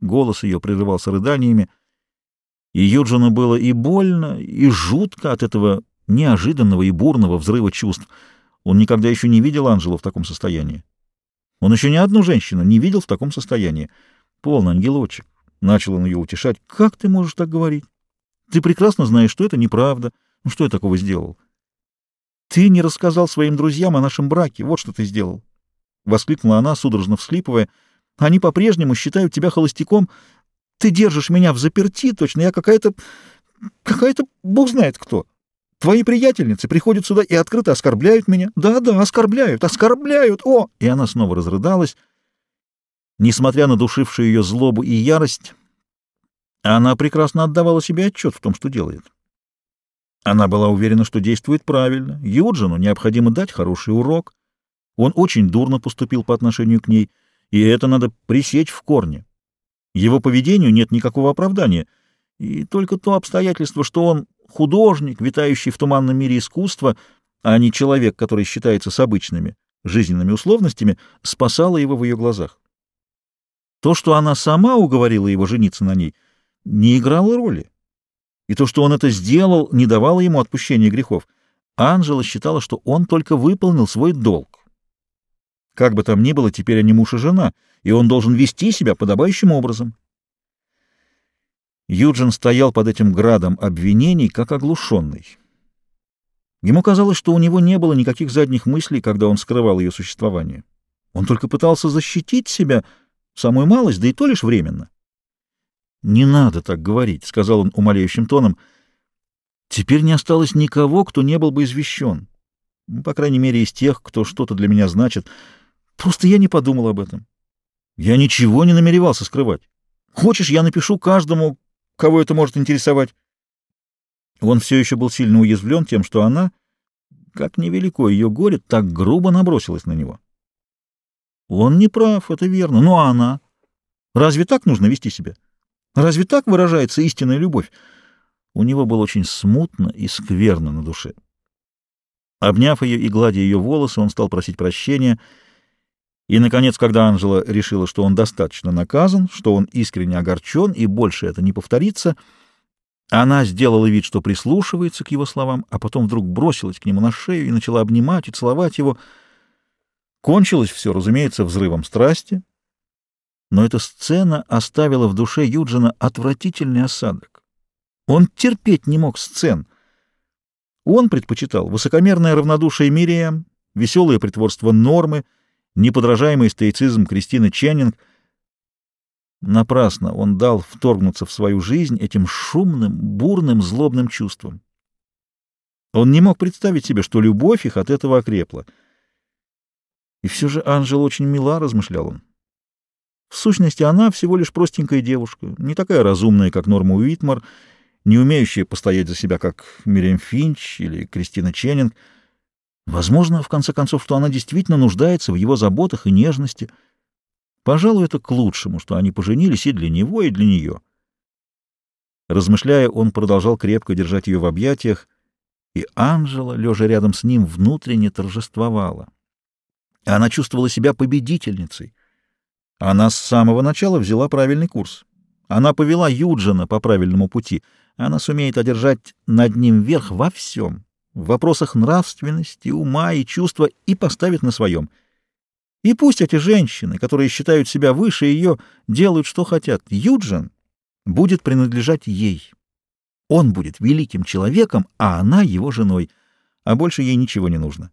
Голос ее прерывался рыданиями, и Юджину было и больно, и жутко от этого неожиданного и бурного взрыва чувств. Он никогда еще не видел Анжелу в таком состоянии. Он еще ни одну женщину не видел в таком состоянии. Полный ангелочек. Начал он ее утешать. «Как ты можешь так говорить? Ты прекрасно знаешь, что это неправда. Ну, что я такого сделал?» «Ты не рассказал своим друзьям о нашем браке. Вот что ты сделал!» — воскликнула она, судорожно всхлипывая. «Они по-прежнему считают тебя холостяком. Ты держишь меня в заперти, точно я какая-то... какая-то... бог знает кто. Твои приятельницы приходят сюда и открыто оскорбляют меня. Да-да, оскорбляют, оскорбляют, о!» И она снова разрыдалась. Несмотря на душившую ее злобу и ярость, она прекрасно отдавала себе отчет в том, что делает. Она была уверена, что действует правильно. Юджину необходимо дать хороший урок. Он очень дурно поступил по отношению к ней, и это надо пресечь в корне. Его поведению нет никакого оправдания, и только то обстоятельство, что он художник, витающий в туманном мире искусства, а не человек, который считается с обычными жизненными условностями, спасало его в ее глазах. То, что она сама уговорила его жениться на ней, не играло роли. И то, что он это сделал, не давало ему отпущения грехов. Анжела считала, что он только выполнил свой долг. Как бы там ни было, теперь они муж и жена, и он должен вести себя подобающим образом. Юджин стоял под этим градом обвинений, как оглушенный. Ему казалось, что у него не было никаких задних мыслей, когда он скрывал ее существование. Он только пытался защитить себя — Самую малость, да и то лишь временно. — Не надо так говорить, — сказал он умоляющим тоном. — Теперь не осталось никого, кто не был бы извещен. По крайней мере, из тех, кто что-то для меня значит. Просто я не подумал об этом. Я ничего не намеревался скрывать. Хочешь, я напишу каждому, кого это может интересовать? Он все еще был сильно уязвлен тем, что она, как невелико ее горе, так грубо набросилась на него. Он не прав, это верно. Ну а она? Разве так нужно вести себя? Разве так выражается истинная любовь? У него было очень смутно и скверно на душе. Обняв ее и гладя ее волосы, он стал просить прощения. И, наконец, когда Анжела решила, что он достаточно наказан, что он искренне огорчен и больше это не повторится, она сделала вид, что прислушивается к его словам, а потом вдруг бросилась к нему на шею и начала обнимать и целовать его — Кончилось все, разумеется, взрывом страсти, но эта сцена оставила в душе Юджина отвратительный осадок. Он терпеть не мог сцен. Он предпочитал высокомерное равнодушие Мириам, веселое притворство Нормы, неподражаемый стоицизм Кристины Ченнинг. Напрасно он дал вторгнуться в свою жизнь этим шумным, бурным, злобным чувством. Он не мог представить себе, что любовь их от этого окрепла — и все же Анжела очень мила, размышлял он. В сущности, она всего лишь простенькая девушка, не такая разумная, как Норма Уитмар, не умеющая постоять за себя, как Мириам Финч или Кристина Ченнинг. Возможно, в конце концов, что она действительно нуждается в его заботах и нежности. Пожалуй, это к лучшему, что они поженились и для него, и для нее. Размышляя, он продолжал крепко держать ее в объятиях, и Анжела, лежа рядом с ним, внутренне торжествовала. Она чувствовала себя победительницей. Она с самого начала взяла правильный курс. Она повела Юджина по правильному пути. Она сумеет одержать над ним верх во всем, в вопросах нравственности, ума и чувства, и поставит на своем. И пусть эти женщины, которые считают себя выше ее, делают, что хотят. Юджин будет принадлежать ей. Он будет великим человеком, а она его женой, а больше ей ничего не нужно.